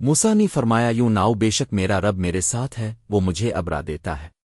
موسا نے فرمایا، یوں ناؤ بے شک میرا رب میرے ساتھ ہے، وہ مجھے ابرا دیتا ہے۔